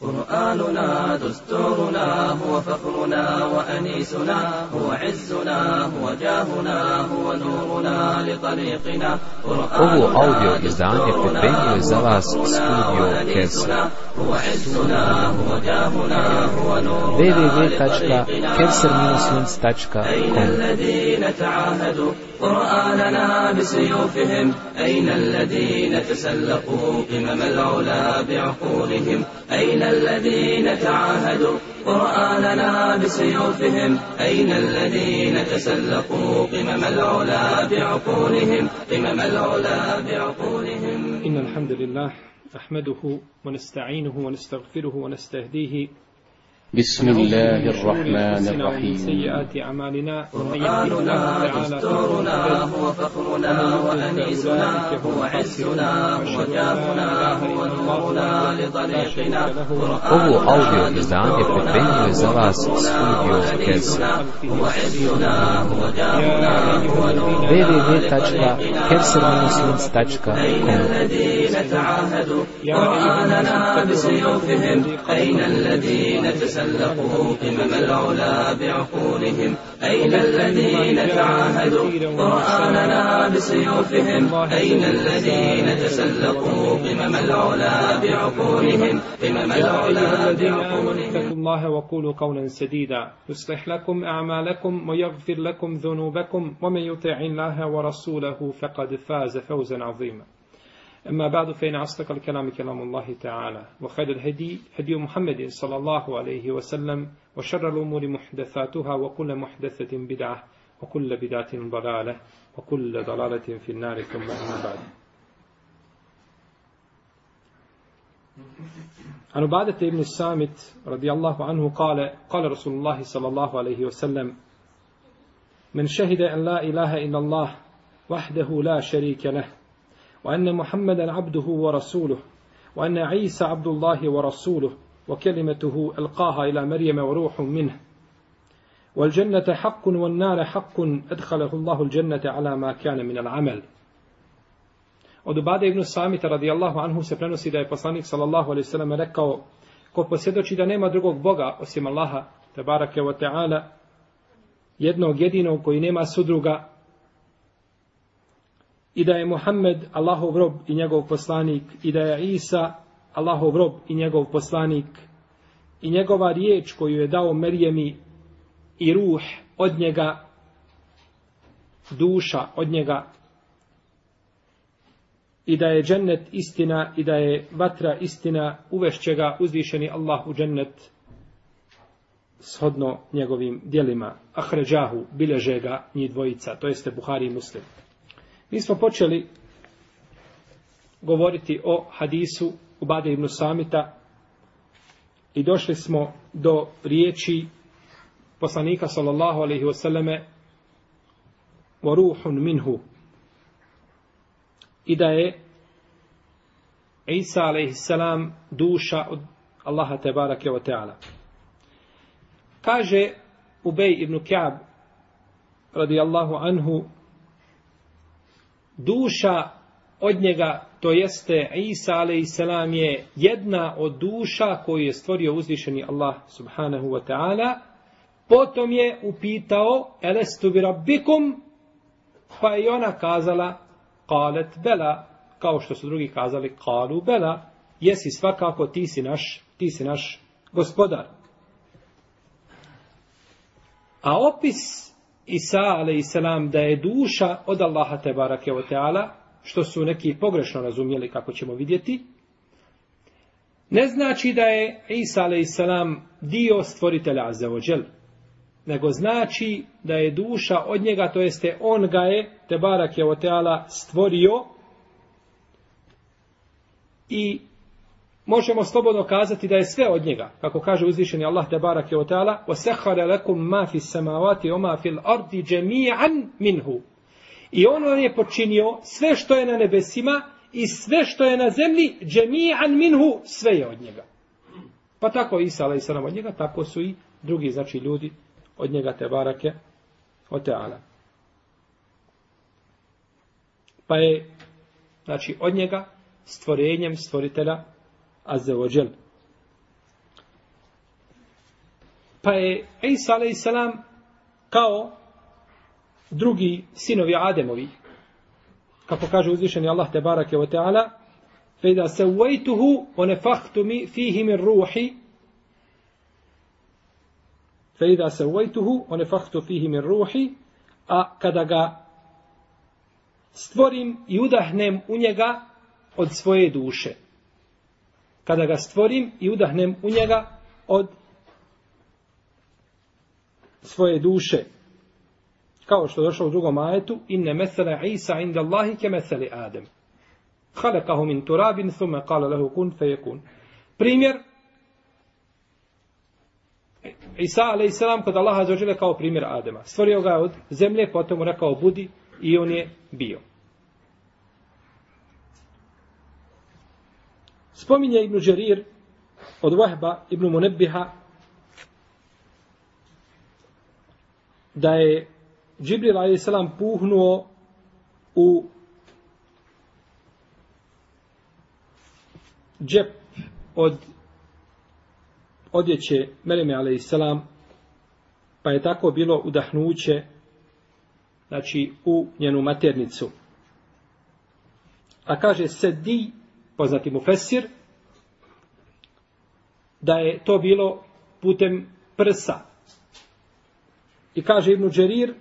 قرآننا دستورنا هو فخرنا وأنيسنا هو عزنا هو جاهنا هو نورنا لطريقنا. Ovo audio izdanje pripremio je za vas studio Kelsa. هو عزنا هو جاهنا هو نورنا www.kelsermuslims.com الذين تعاهدوا؟ قرآننا بسيوفهم. أين الذين تسلقوا؟ قمم العلا بعقولهم. أين الذين تعاهدوا؟ قرآننا بسيوفهم. أين الذين تسلقوا؟ قمم العلا بعقولهم. قمم العلا بعقولهم. إن الحمد لله نحمده ونستعينه ونستغفره ونستهديه بسم الله الرحمن الرحيم. سيئات أعمالنا. قرآننا دستورنا هو فخرنا وأنيسنا هو عزنا هو جاهنا هو نورنا لطريقنا. Ovo audio izdanje pripremio je za vas studio. هو عزنا هو جاهنا هو نورنا www.kelsermuslims.com الذين تعاهدوا؟ قرآننا بسيوفهم. أين الذين تسلقوا قمم العلا بعقولهم أين الذين تعاهدوا؟ قرآننا بسيوفهم أين الذين تسلقوا؟ قمم العلا بعقولهم قمم العلا بعقولهم. الله وقولوا قولا سديدا. يصلح لكم أعمالكم ويغفر لكم ذنوبكم ومن يطع الله ورسوله فقد فاز فوزا عظيما. أما بعد فإن أصدق الكلام كلام الله تعالى وخير الهدي هدي محمد صلى الله عليه وسلم وشر الأمور محدثاتها وكل محدثة بدعة وكل بدعة ضلالة وكل ضلالة في النار ثم أما بعد. عن عبادة بن السامت رضي الله عنه قال قال رسول الله صلى الله عليه وسلم من شهد أن لا إله إلا الله وحده لا شريك له وأن محمدا عبده ورسوله وأن عيسى عبد الله ورسوله وكلمته ألقاها إلى مريم وروح منه والجنة حق والنار حق أدخله الله الجنة على ما كان من العمل Od Ubade ibn Samita radijallahu anhu se prenosi da je poslanik sallallahu alaihi sallam rekao ko posjedoči da nema drugog Boga osim Allaha tebarake wa ta'ala jednog jedinog koji nema sudruga i da je Muhammed Allahov rob i njegov poslanik i da je Isa Allahov rob i njegov poslanik i njegova riječ koju je dao Merjemi i ruh od njega duša od njega i da je džennet istina i da je vatra istina, uvešće ga uzvišeni Allah u džennet shodno njegovim dijelima. Ahređahu, bileže ga njih dvojica, to jeste Buhari i Muslim. Mi smo počeli govoriti o hadisu Ubade ibn Samita i došli smo do riječi poslanika sallallahu alaihi wasallame wa ruhun minhu i da je Isa a.s. duša od Allaha tebarake wa ta'ala. Kaže Ubej ibn Ka'b radijallahu anhu duša od njega, to jeste Isa a.s. je jedna od duša koju je stvorio uzvišeni Allah subhanahu wa ta'ala, potom je upitao elestu bi rabbikum, pa je ona kazala qalet bela, kao što su drugi kazali kalu bela, jesi svakako ti si naš, ti si naš gospodar. A opis Isa a.s. da je duša od Allaha te barake o teala, što su neki pogrešno razumjeli kako ćemo vidjeti, ne znači da je Isa a.s. dio stvoritelja azeođel, nego znači da je duša od njega, to jeste on ga je, te barake o teala, stvorio i možemo slobodno kazati da je sve od njega, kako kaže uzvišeni Allah te barake o teala, وَسَحَرَ لَكُمْ مَا فِي السَّمَوَاتِ وَمَا فِي الْأَرْضِ جَمِيعًا مِنْهُ I on vam je počinio sve što je na nebesima i sve što je na zemlji, džemi'an minhu, sve je od njega. Pa tako Isa, alaih sallam, od njega, tako su i drugi, znači ljudi, od njega te barake, od teala. Pa je, znači, od njega, stvorenjem stvoritelja Azzeođel. Pa je Isa a.s. kao drugi sinovi Ademovi, kako kaže uzvišeni Allah te barake wa ta'ala, فإذا سويته ونفخت فيه من روحي فإذا سويته ونفخت فيه من روحي a kada ga stvorim i udahnem u njega od svoje duše. Kada ga stvorim i udahnem u njega od svoje duše. Kao što je došlo u drugom ajetu, inne mesele Isa inda Allahi ke mesele Adem. Halekahu min turabin, thume kala lehu kun fejekun. Primjer, Isa a.s. kod Allaha zaođele kao primjer Adema. Stvorio ga od zemlje, potom mu rekao budi i on je bio. Spominje Ibnu Đerir od Wahba Ibnu Munebbiha da je Džibril a.s. puhnuo u džep od odjeće Mereme a.s. pa je tako bilo udahnuće znači u njenu maternicu. A kaže se di, Pa poznati mu Fesir, da je to bilo putem prsa. I kaže Ibnu Džerir,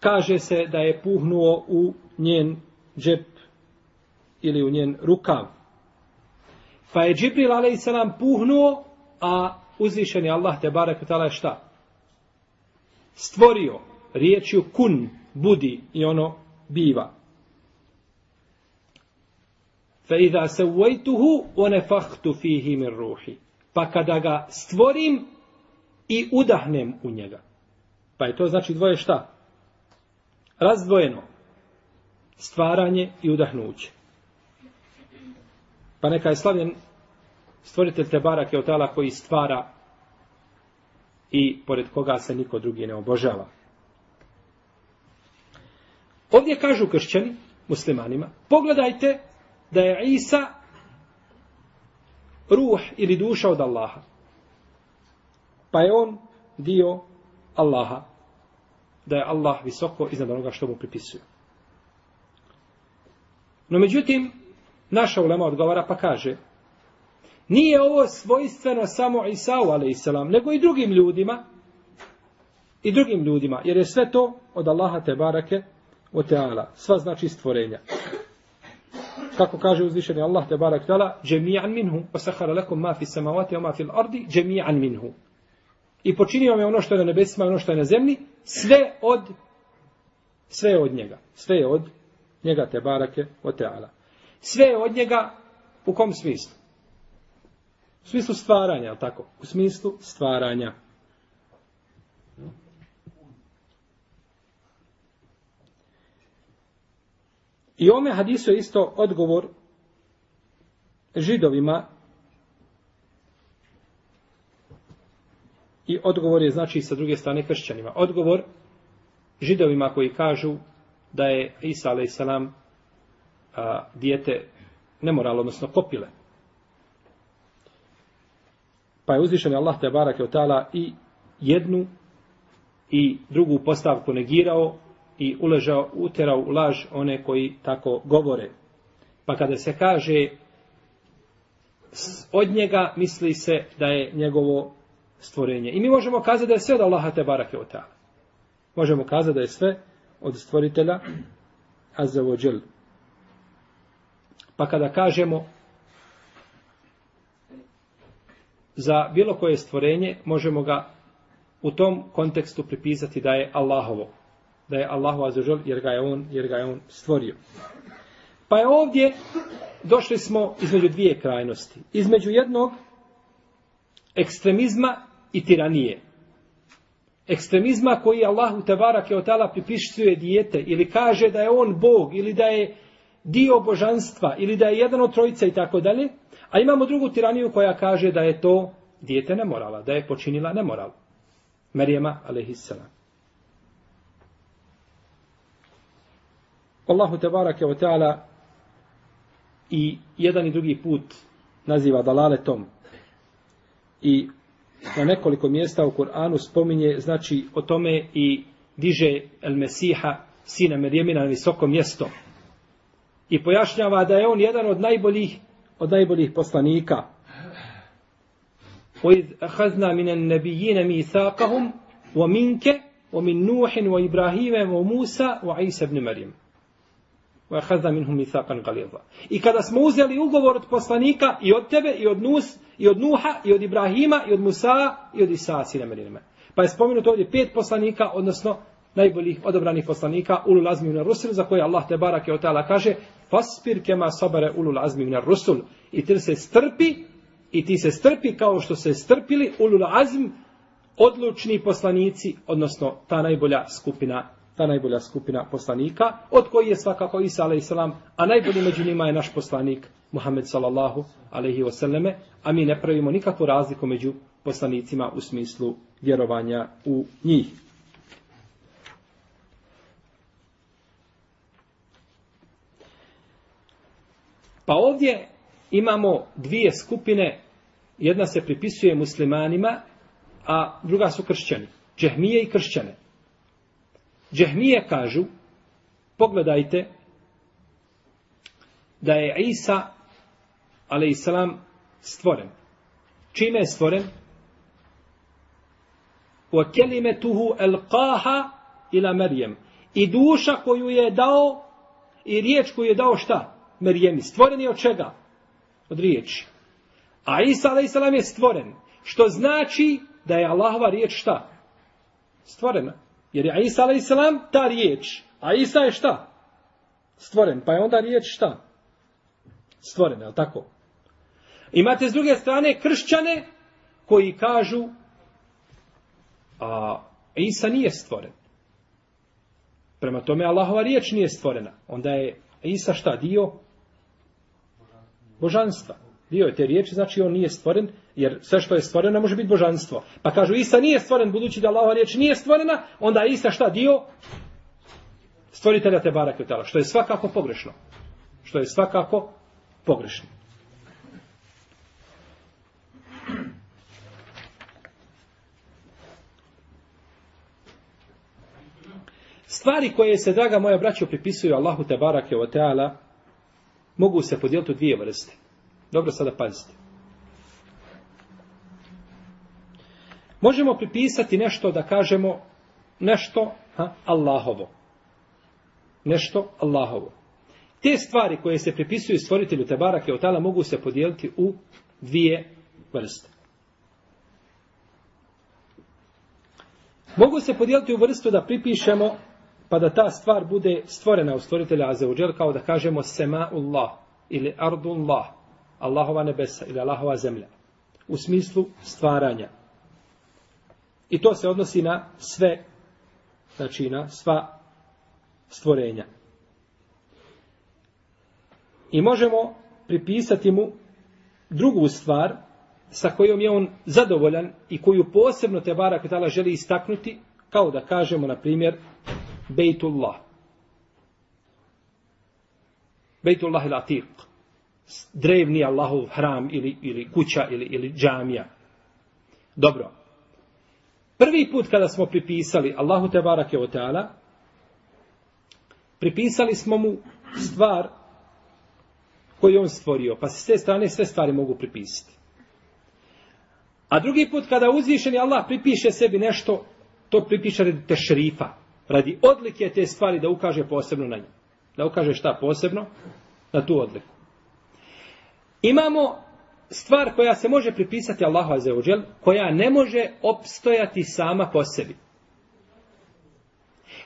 kaže se da je puhnuo u njen džep ili u njen rukav. Pa je Džibril a.s. puhnuo, a uzvišen je Allah te barek je šta? Stvorio riječju kun, budi i ono biva. Fa idha sawaytuhu wa nafakhtu fihi min ruhi. Pa kada ga stvorim i udahnem u njega. Pa je to znači dvoje šta? Razdvojeno. Stvaranje i udahnuće. Pa neka je slavljen stvoritelj Tebara Keotala koji stvara i pored koga se niko drugi ne obožava. Ovdje kažu kršćani, muslimanima, pogledajte da je Isa ruh ili duša od Allaha. Pa je on dio Allaha. Da je Allah visoko iznad onoga što mu pripisuju. No međutim, naša ulema odgovara pa kaže Nije ovo svojstveno samo Isau, alaihissalam, nego i drugim ljudima, i drugim ljudima, jer je sve to od Allaha te barake o teala, sva znači stvorenja. Kako kaže uzvišeni Allah te barak tala, džemijan minhu, osahara lekom ma fi samavati, ma fi ardi, džemijan minhu. I počinio me ono što je na nebesima, ono što je na zemlji, sve od, sve od njega, sve od njega te barake o teala. Sve od njega, u kom smislu? U smislu stvaranja, tako? U smislu stvaranja. I ome hadisu je isto odgovor židovima i odgovor je znači sa druge strane kršćanima. Odgovor židovima koji kažu da je Isa a.s. dijete nemoralno, odnosno kopile. Pa je uzvišen Allah te barake od tala i jednu i drugu postavku negirao i uležao, uterao u laž one koji tako govore. Pa kada se kaže od njega misli se da je njegovo stvorenje. I mi možemo kazati da je sve od Allaha te barake od. Možemo kazati da je sve od stvoritelja Azzavodžel. Pa kada kažemo za bilo koje stvorenje, možemo ga u tom kontekstu pripisati da je Allahovo. Da je Allahu azzawajal jer ga je on, jer ga je on stvorio. Pa je ovdje došli smo između dvije krajnosti. Između jednog ekstremizma i tiranije. Ekstremizma koji Allahu Tebara Keotala pripisuje dijete ili kaže da je on Bog ili da je dio božanstva ili da je jedan od trojica i tako dalje. A imamo drugu tiraniju koja kaže da je to dijete nemorala, da je počinila nemoral. Merijema, alaihissalam. Allahu tebarake wa ta'ala i jedan i drugi put naziva dalaletom. I na nekoliko mjesta u Kur'anu spominje znači o tome i diže El Mesiha sina Merjemina na visoko mjesto. I pojašnjava da je on jedan od najboljih od najboljih poslanika. وَإِذْ أَخَذْنَا مِنَ النَّبِيِّينَ مِيثَاقَهُمْ وَمِنْكَ وَمِنْ نُوحٍ وَإِبْرَاهِيمَ وَمُوسَى وَعِيسَى ibn مَرْيَمَ وَأَخَذْنَا مِنْهُمْ مِيثَاقًا غَلِيظًا I kada smo uzeli ugovor od poslanika i od tebe i od Nus i od Nuha i od Ibrahima i od Musa i od Isa sina Merjema. Pa je spomenuto ovdje pet poslanika, odnosno najboljih odabranih poslanika ulul azmi na rusul za koje Allah te barake o ta'ala kaže fasbir kema sabare ulul azmi na rusul i ti se strpi i ti se strpi kao što se strpili ulul azm odlučni poslanici odnosno ta najbolja skupina ta najbolja skupina poslanika od koji je svakako Isa a.s. a najbolji među njima je naš poslanik Muhammed sallallahu alaihi wasallame a mi ne pravimo nikakvu razliku među poslanicima u smislu vjerovanja u njih. Pa ovdje imamo dvije skupine, jedna se pripisuje muslimanima, a druga su kršćani. Džehmije i kršćane. Džehmije kažu, pogledajte, da je Isa, alaihissalam, stvoren. Čime je stvoren? U kelimetuhu elqaha ila Marijem. I duša koju je dao, i riječ koju je dao šta? Merijemi. Stvoren je od čega? Od riječi. A Isa a.s. je stvoren. Što znači da je Allahova riječ šta? Stvorena. Jer je Isa a.s. ta riječ. A Isa je šta? Stvoren. Pa je onda riječ šta? Stvoren, je li tako? Imate s druge strane kršćane koji kažu a Isa nije stvoren. Prema tome Allahova riječ nije stvorena. Onda je Isa šta dio? božanstva. Dio je te riječi, znači on nije stvoren, jer sve što je stvoreno može biti božanstvo. Pa kažu Isa nije stvoren, budući da Allahova riječ nije stvorena, onda je Isa šta dio? Stvoritelja te barak tela, što je svakako pogrešno. Što je svakako pogrešno. Stvari koje se, draga moja braćo, pripisuju Allahu te barake o teala, mogu se podijeliti u dvije vrste. Dobro sada pazite. Možemo pripisati nešto da kažemo nešto ha, Allahovo. Nešto Allahovo. Te stvari koje se pripisuju stvoritelju Tebarake od tala mogu se podijeliti u dvije vrste. Mogu se podijeliti u vrstu da pripišemo pa da ta stvar bude stvorena u stvoritelja Azeuđel kao da kažemo Sema'ullah ili Ardullah, Allahova nebesa ili Allahova zemlja. U smislu stvaranja. I to se odnosi na sve, znači na sva stvorenja. I možemo pripisati mu drugu stvar sa kojom je on zadovoljan i koju posebno te barak želi istaknuti, kao da kažemo, na primjer, Bejtullah. Bejtullah il Atiq. Drevni Allahov hram ili, ili kuća ili, ili džamija. Dobro. Prvi put kada smo pripisali Allahu te barake o teala, pripisali smo mu stvar koju on stvorio. Pa se s te strane sve stvari mogu pripisati. A drugi put kada uzvišeni Allah pripiše sebi nešto, to pripiše radi tešrifa, radi odlike te stvari da ukaže posebno na nju. Da ukaže šta posebno? Na tu odliku. Imamo stvar koja se može pripisati Allahu Azeođel, koja ne može opstojati sama po sebi.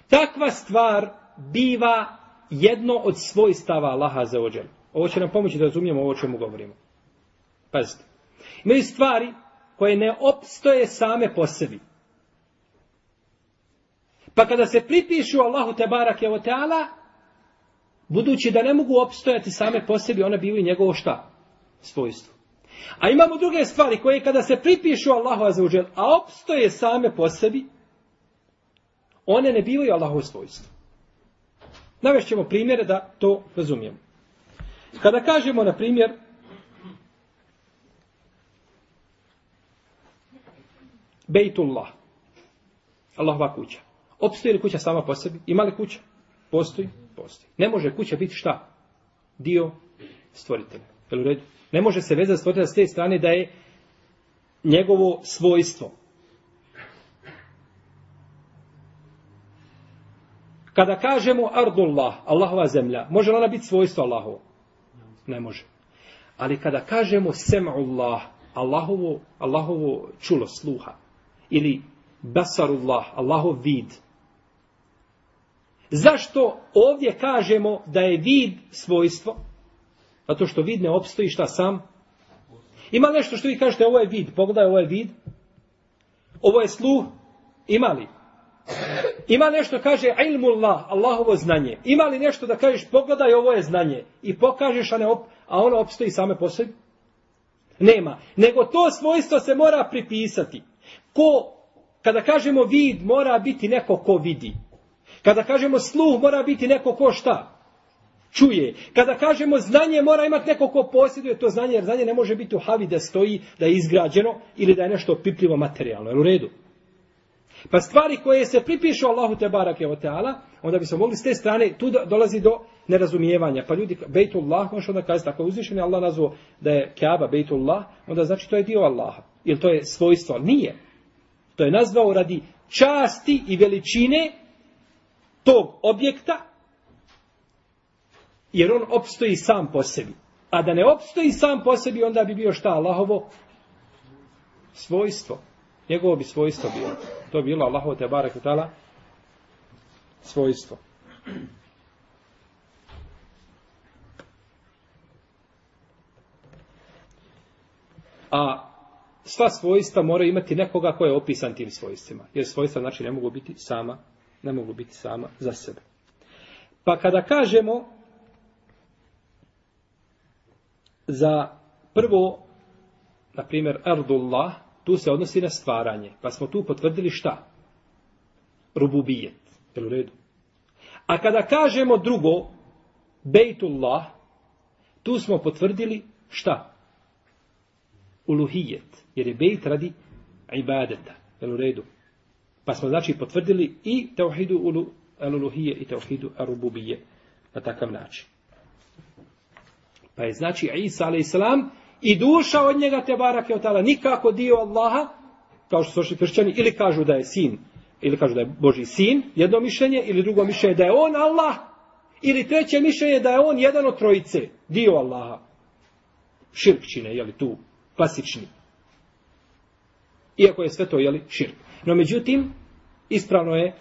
Takva stvar biva jedno od svojstava Allaha Azeođel. Ovo će nam pomoći da razumijemo ovo o čemu govorimo. Pazite. Imaju stvari koje ne opstoje same po sebi. Pa kada se pripišu Allahu te barake o teala, budući da ne mogu opstojati same po sebi, one bivaju njegovo šta? Svojstvo. A imamo druge stvari koje kada se pripišu Allahu azzawajal, a opstoje same po sebi, one ne bivaju Allahovo svojstvo. Navešćemo primjere da to razumijemo. Kada kažemo, na primjer, Bejtullah, Allahova kuća. Opstoji li kuća sama po sebi? Ima li kuća? Postoji? Postoji. Ne može kuća biti šta? Dio stvoritelja. Jel u redu? Ne može se vezati stvoritelja s te strane da je njegovo svojstvo. Kada kažemo Ardullah, Allahova zemlja, može li ona biti svojstvo Allahovo? Ne može. Ali kada kažemo Sem'ullah, Allahovo, Allahovo čulo sluha, ili Basarullah, Allahov vid, Zašto ovdje kažemo da je vid svojstvo? Zato što vid ne opstoji šta sam? Ima nešto što vi kažete, ovo je vid, pogledaj, ovo je vid. Ovo je sluh, ima li? Ima nešto kaže ilmullah, Allahovo znanje. Ima li nešto da kažeš pogledaj ovo je znanje i pokažeš a, ne op, a ono opstoji same po sebi? Nema. Nego to svojstvo se mora pripisati. Ko, kada kažemo vid, mora biti neko ko vidi. Kada kažemo sluh, mora biti neko ko šta? Čuje. Kada kažemo znanje, mora imati neko ko posjeduje to znanje, jer znanje ne može biti u havi da stoji, da je izgrađeno ili da je nešto pipljivo materijalno. Jel u redu. Pa stvari koje se pripišu Allahu te barake o teala, onda bi se mogli s te strane, tu dolazi do nerazumijevanja. Pa ljudi, Bejtullah, možeš onda kazati, ako je uzvišen je Allah nazvao da je Kaaba Bejtullah, onda znači to je dio Allaha. Ili to je svojstvo. Nije. To je nazvao radi časti i veličine tog objekta, jer on opstoji sam po sebi. A da ne opstoji sam po sebi, onda bi bio šta Allahovo? Svojstvo. Njegovo bi svojstvo bilo. To bi bilo Allahovo te barak utala svojstvo. A sva svojstva moraju imati nekoga ko je opisan tim svojstvima. Jer svojstva znači ne mogu biti sama, ne mogu biti sama za sebe. Pa kada kažemo za prvo, na primjer, Ardullah, tu se odnosi na stvaranje. Pa smo tu potvrdili šta? Rububijet. Jel u redu? A kada kažemo drugo, Bejtullah, tu smo potvrdili šta? Uluhijet. Jer je bejt radi ibadeta. Jel u redu? Pa smo znači potvrdili i teuhidu ulu, uluhije i teuhidu arububije na takav način. Pa je znači Isa a.s. i duša od njega te barake od tala nikako dio Allaha, kao što su kršćani, ili kažu da je sin, ili kažu da je Boži sin, jedno mišljenje, ili drugo mišljenje da je on Allah, ili treće mišljenje da je on jedan od trojice, dio Allaha. Širk čine, jeli tu, klasični. Iako je sve to, jeli, širk. No međutim, ispravno je,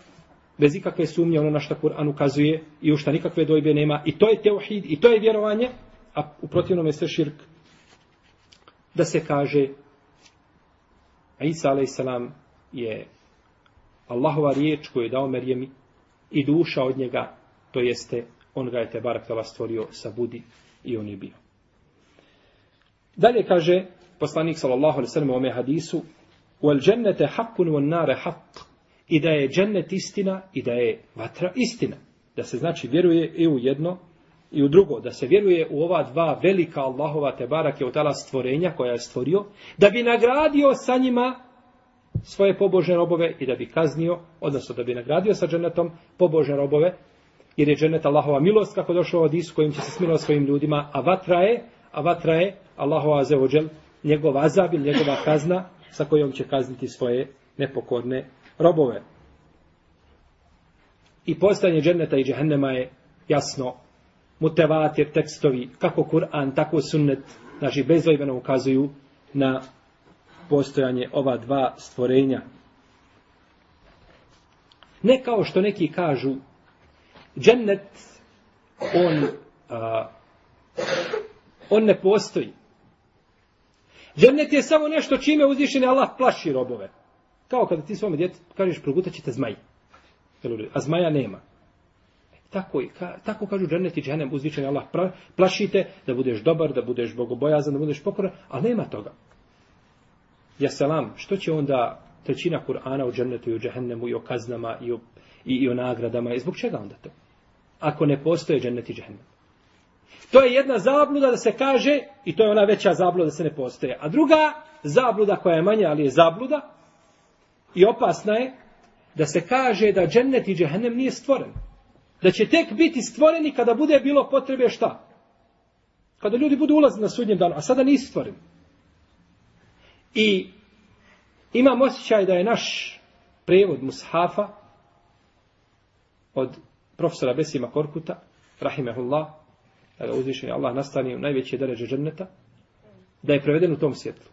bez ikakve sumnje, ono na što Kur'an ukazuje i u što nikakve dojbe nema, i to je teuhid, i to je vjerovanje, a u protivnom je sve širk, da se kaže a Isa a.s. je Allahova riječ koju je dao Merjemi i duša od njega, to jeste on ga je te barak tala stvorio sa budi i on je bio. Dalje kaže poslanik sallallahu alaihi sallam u ome hadisu wal džennete haqqun wal nare haqq i da je džennet istina i da je vatra istina. Da se znači vjeruje i u jedno i u drugo, da se vjeruje u ova dva velika Allahova te barake od tala stvorenja koja je stvorio, da bi nagradio sa njima svoje pobožne robove i da bi kaznio, odnosno da bi nagradio sa dženetom pobožne robove, jer je dženet Allahova milost kako došlo od Isu kojim će se smilovati svojim ljudima, a vatra je, a vatra je Allahova azeođel, njegov azab ili njegova kazna sa kojom će kazniti svoje nepokorne robove. I postanje dženeta i džehennema je jasno mutevatir tekstovi, kako Kur'an, tako sunnet, znači bezvojbeno ukazuju na postojanje ova dva stvorenja. Ne kao što neki kažu, džennet, on, a, on ne postoji. Džennet je samo nešto čime uzvišen Allah plaši robove. Kao kada ti svome djetu kažeš progutat ćete zmaj. A zmaja nema. Tako, ka, tako kažu džennet i džennem uzvičeni Allah. Pra, plašite da budeš dobar, da budeš bogobojazan, da budeš pokoran, a nema toga. Ja selam, što će onda trećina Kur'ana u džennetu i u džehennemu i o kaznama i o, i, i o nagradama i zbog čega onda to? ako ne postoje džennet i džehennem. To je jedna zabluda da se kaže, i to je ona veća zabluda da se ne postoje. A druga zabluda koja je manja, ali je zabluda, i opasna je, da se kaže da džennet i džehennem nije stvoren. Da će tek biti stvoreni kada bude bilo potrebe šta? Kada ljudi budu ulazili na sudnjem danu, a sada nisu stvoreni. I imam osjećaj da je naš prevod Mushafa od profesora Besima Korkuta, rahimehullah, da ga uzvišen Allah nastani u najveće deređe dženneta, da je preveden u tom svjetlu.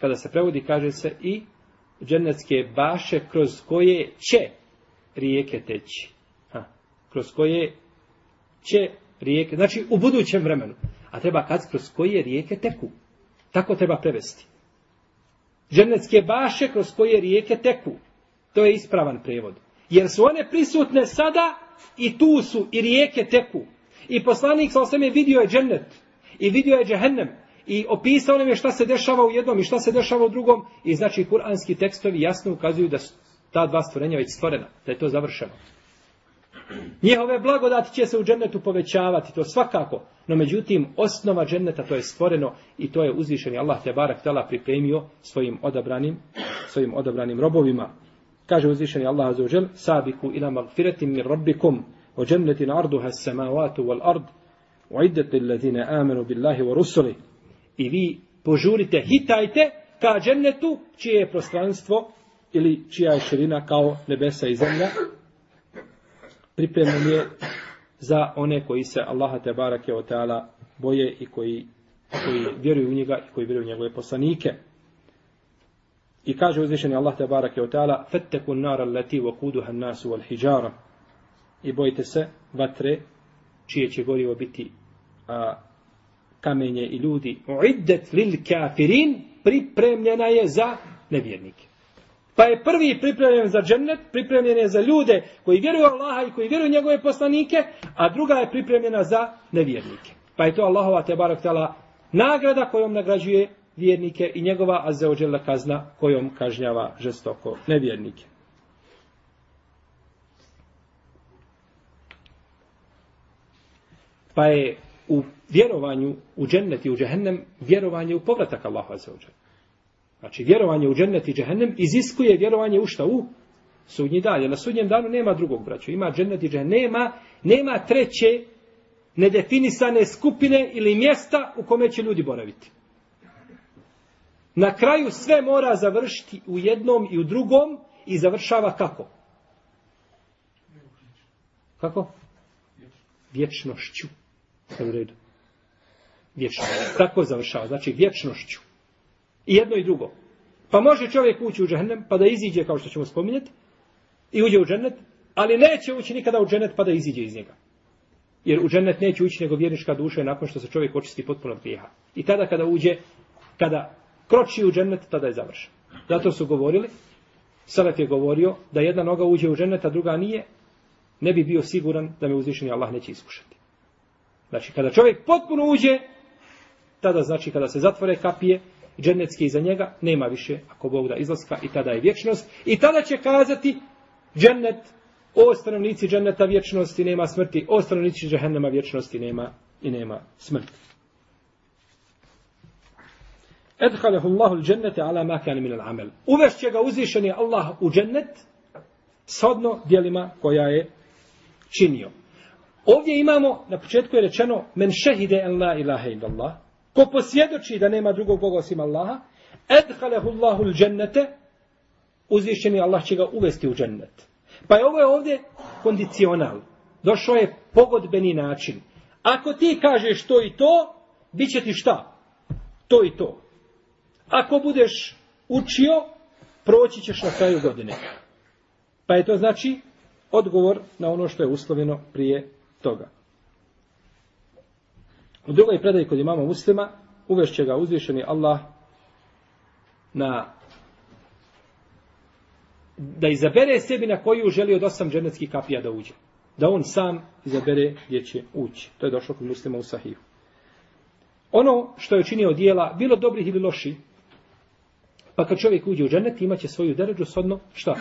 Kada se prevodi, kaže se i džennetske baše kroz koje će rijeke teći. Ha, kroz koje će rijeke, znači u budućem vremenu. A treba kad kroz koje rijeke teku. Tako treba prevesti. Džennetske baše kroz koje rijeke teku. To je ispravan prevod. Jer su one prisutne sada i tu su i rijeke teku. I poslanik sa osame vidio je džennet. I vidio je džehennem. I opisao nam je šta se dešava u jednom i šta se dešava u drugom. I znači kuranski tekstovi jasno ukazuju da su ta dva stvorenja već stvorena. Da je to završeno. Njihove blagodati će se u džennetu povećavati, to svakako. No međutim, osnova dženneta to je stvoreno i to je uzvišeni Allah te barak tela pripremio svojim odabranim, svojim odabranim robovima. Kaže uzvišeni Allah azza wa sabiku ila magfiretim min rabbikum wa džennetin arduha as-samawati wal ard uiddat lil ladina amanu billahi wa rusuli. I vi požurite, hitajte ka džennetu čije je prostranstvo ili čija je širina kao nebesa i zemlja, pripremljen je za one koji se Allaha te barake o teala boje i koji, koji vjeruju u njega i koji vjeruju u njegove poslanike. I kaže uzvišeni Allah te barake o teala, fetteku nara leti vokuduha nasu wal hijjara. I bojite se vatre čije će gorivo biti a, kamenje i ljudi. Uiddet lil kafirin pripremljena je za nevjernike. Pa je prvi pripremljen za džennet, pripremljen je za ljude koji vjeruju Allaha i koji vjeruju njegove poslanike, a druga je pripremljena za nevjernike. Pa je to Allahova te barak tala nagrada kojom nagrađuje vjernike i njegova azeođela kazna kojom kažnjava žestoko nevjernike. Pa je u vjerovanju u džennet i u džehennem vjerovanje u povratak Allahu azeođela. Znači, vjerovanje u džennet i džehennem iziskuje vjerovanje u šta? U sudnji dan. Jer na sudnjem danu nema drugog braća. Ima džennet i džehennem. Nema, nema treće nedefinisane skupine ili mjesta u kome će ljudi boraviti. Na kraju sve mora završiti u jednom i u drugom i završava kako? Kako? Vječnošću. U redu. Vječno. Tako završava. Znači vječnošću. I jedno i drugo. Pa može čovjek ući u džennet pa da iziđe kao što ćemo spominjati i uđe u džennet, ali neće ući nikada u džennet pa da iziđe iz njega. Jer u džennet neće ući nego vjernička duša nakon što se čovjek očisti potpuno od grijeha. I tada kada uđe, kada kroči u džennet, tada je završen. Zato su govorili, Salaf je govorio da jedna noga uđe u džennet, a druga nije, ne bi bio siguran da me uzvišeni Allah neće iskušati. Znači, kada čovjek potpuno uđe, tada znači kada se zatvore kapije, džennetski iza njega, nema više, ako Bog da izlaska, i tada je vječnost. I tada će kazati džennet, o stanovnici dženneta vječnosti nema smrti, o stanovnici džehennema vječnosti nema i nema smrti. Edhalehu Allahu džennete ala makani min al-amel. Uvešće ga uzvišeni Allah u džennet shodno dijelima koja je činio. Ovdje imamo, na početku je rečeno, men šehide en la ilaha illallah, ko posvjedoči da nema drugog Boga osim Allaha, edhalehu Allahu l'đennete, uzvišeni Allah će ga uvesti u džennet. Pa je ovo je ovdje kondicional. Došao je pogodbeni način. Ako ti kažeš to i to, bit će ti šta? To i to. Ako budeš učio, proći ćeš na kraju godine. Pa je to znači odgovor na ono što je uslovljeno prije toga. U drugoj predaji kod imama muslima uvešće ga uzvišeni Allah na da izabere sebi na koju želi od osam dženeckih kapija da uđe. Da on sam izabere gdje će ući. To je došlo kod muslima u sahiju. Ono što je učinio dijela, bilo dobrih ili loših, pa kad čovjek uđe u dženet, imaće svoju deređu sodno, šta?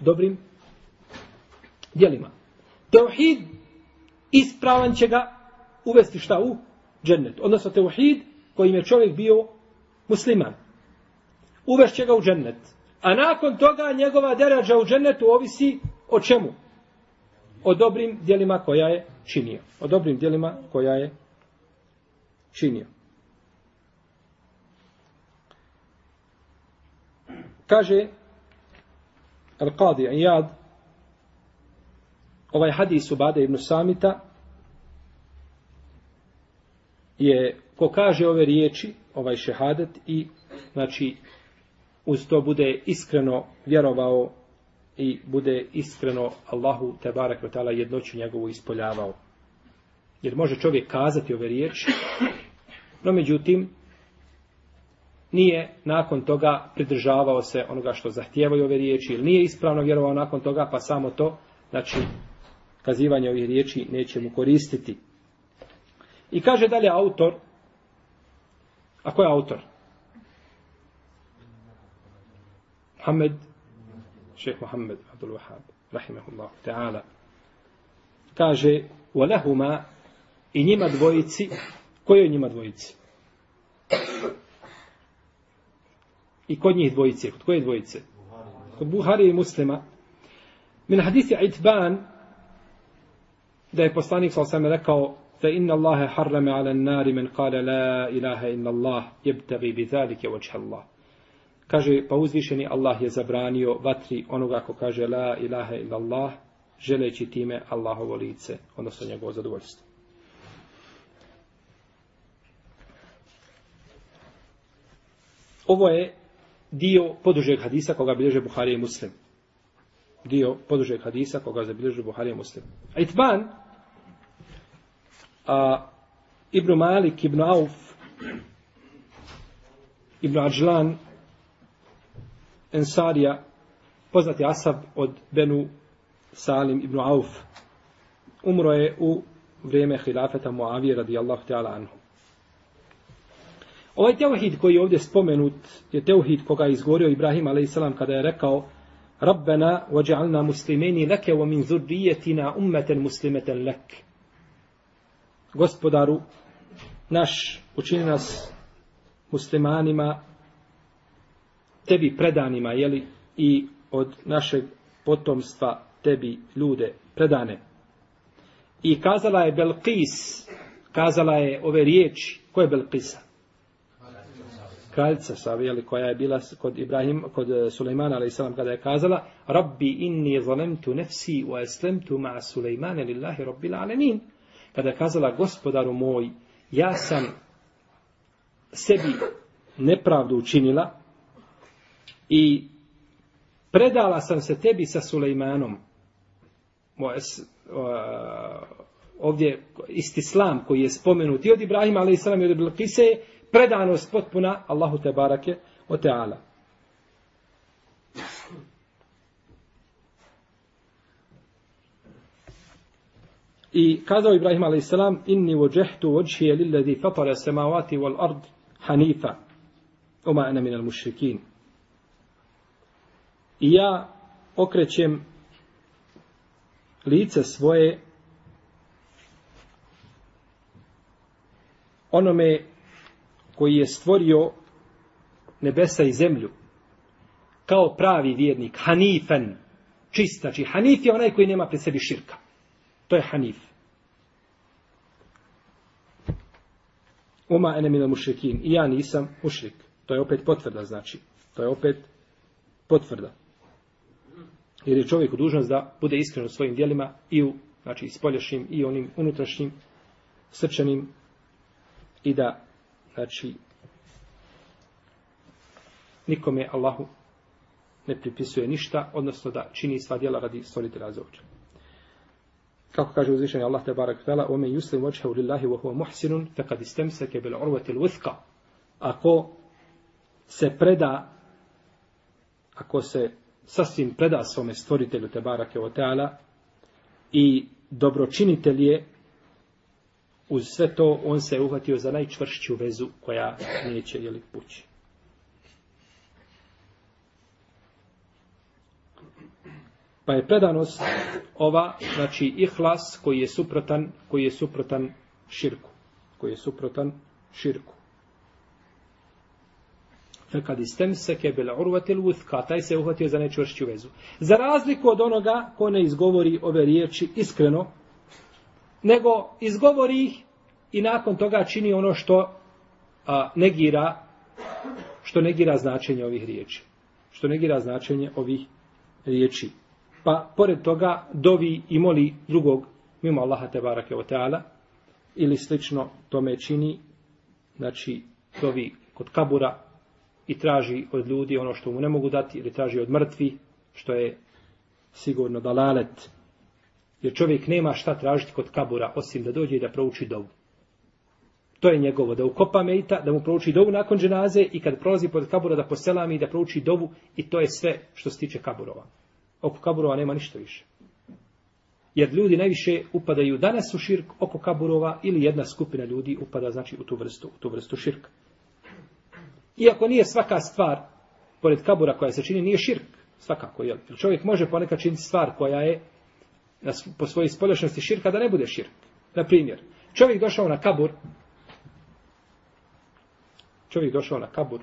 Dobrim dijelima. Teuhid ispravan će ga uvesti šta u džennet. Odnosno teuhid kojim je čovjek bio musliman. Uvešće ga u džennet. A nakon toga njegova derađa u džennetu ovisi o čemu? O dobrim dijelima koja je činio. O dobrim dijelima koja je činio. Kaže Al-Qadi Iyad ovaj hadis u Bade ibn Samita je ko kaže ove riječi, ovaj šehadet i znači uz to bude iskreno vjerovao i bude iskreno Allahu te barek ve taala jednoću njegovu ispoljavao. Jer može čovjek kazati ove riječi, no međutim nije nakon toga pridržavao se onoga što zahtijevaju ove riječi ili nije ispravno vjerovao nakon toga, pa samo to, znači, kazivanje ovih riječi neće mu koristiti. I kaže dalje autor, a ko je autor? Muhammed, šeheh Muhammed Abdul Wahab, rahimahullah, ta'ala, kaže, وَلَهُمَا i njima dvojici, koje je njima dvojici? I kod njih dvojice, kod koje dvojice? Kod Buhari i muslima. Min hadisi Itban, da je poslanik sa osam rekao, fa inna Allahe harrame ala nari men kale la ilaha inna Allah jebtagi bi zalike vođha Allah. Kaže, pa uzvišeni Allah je zabranio vatri onoga ko kaže la ilaha illa Allah, želeći time Allahovo lice, odnosno njegovo zadovoljstvo. Ovo je dio podužeg hadisa koga bilježe Buhari i Muslim. Dio podužeg hadisa koga zabilježe Buhari i Muslim. A Itban, a, Ibn Malik, Ibn Auf, Ibn Ajlan, Ensarija, poznati Asab od Benu Salim Ibn Auf, umro je u vrijeme hilafeta Muavije radijallahu ta'ala anhu. Ovaj teuhid koji je ovdje spomenut je teuhid koga je izgovorio Ibrahim a.s. kada je rekao Rabbena vađa'alna muslimeni leke wa min zurrijetina ummeten muslimeten leke Gospodaru, naš učini nas muslimanima tebi predanima, jeli, i od našeg potomstva tebi ljude predane. I kazala je Belkis, kazala je ove riječi, ko je Belkisa? kraljica Savijeli koja je bila kod Ibrahim, kod eh, Sulejmana, ali a.s. kada je kazala Rabbi inni zalemtu nefsi wa eslemtu ma Sulejmane lillahi rabbil alemin. Pa Kada je kazala gospodaru moj, ja sam sebi nepravdu učinila i predala sam se tebi sa Sulejmanom. Ovdje istislam koji je spomenut i od Ibrahima a.s. i od Bilkise predanost potpuna Allahu te barake o teala. I kazao Ibrahim a.s. Inni vođehtu vođhije lilladi fatara semavati wal ard hanifa. Oma ana minal mušrikin. I ja okrećem lice svoje onome koji je stvorio nebesa i zemlju kao pravi vjernik, hanifen, čist, znači hanif je onaj koji nema pri sebi širka. To je hanif. Uma ene mila mušrikin. I ja nisam mušrik. To je opet potvrda, znači. To je opet potvrda. Jer je čovjek u dužnost da bude iskren u svojim dijelima i u, znači, spoljašnjim i onim unutrašnjim, srčanim i da znači nikome Allahu ne pripisuje ništa, odnosno da čini sva djela radi stvoritelja za oče. Kako kaže uzvišeni Allah te barek tala, ome yuslim vočhehu lillahi wa huwa muhsinun, faqad istamsaka bil urwati al-wuthqa." Ako se preda, ako se sasvim preda svome stvoritelju te barake o teala i dobročinitelj je uz sve to on se uhvatio za najčvršću vezu koja neće jeli pući. Pa je predanost ova, znači ihlas koji je suprotan, koji je suprotan širku. Koji je suprotan širku. Kad istemseke bil urvatil uthka, taj se uhvatio za nečvršću vezu. Za razliku od onoga ko ne izgovori ove riječi iskreno, nego izgovori ih i nakon toga čini ono što a, negira što negira značenje ovih riječi. Što negira značenje ovih riječi. Pa, pored toga, dovi i moli drugog, mimo Allaha te barake ta'ala teala, ili slično tome čini, znači, dovi kod kabura i traži od ljudi ono što mu ne mogu dati, ili traži od mrtvi, što je sigurno dalalet. Jer čovjek nema šta tražiti kod kabura, osim da dođe i da prouči dovu. To je njegovo, da ukopa mejta, da mu prouči dovu nakon dženaze i kad prolazi pod kabura da poselami i da prouči dovu i to je sve što se tiče kaburova. Oko kaburova nema ništa više. Jer ljudi najviše upadaju danas u širk oko kaburova ili jedna skupina ljudi upada znači u tu vrstu, u tu vrstu širka. Iako nije svaka stvar pored kabura koja se čini, nije širk. Svakako, je. Jer čovjek može ponekad činiti stvar koja je po svojoj spoljašnosti širka da ne bude širk. Na primjer, čovjek došao na kabur čovjek došao na kabur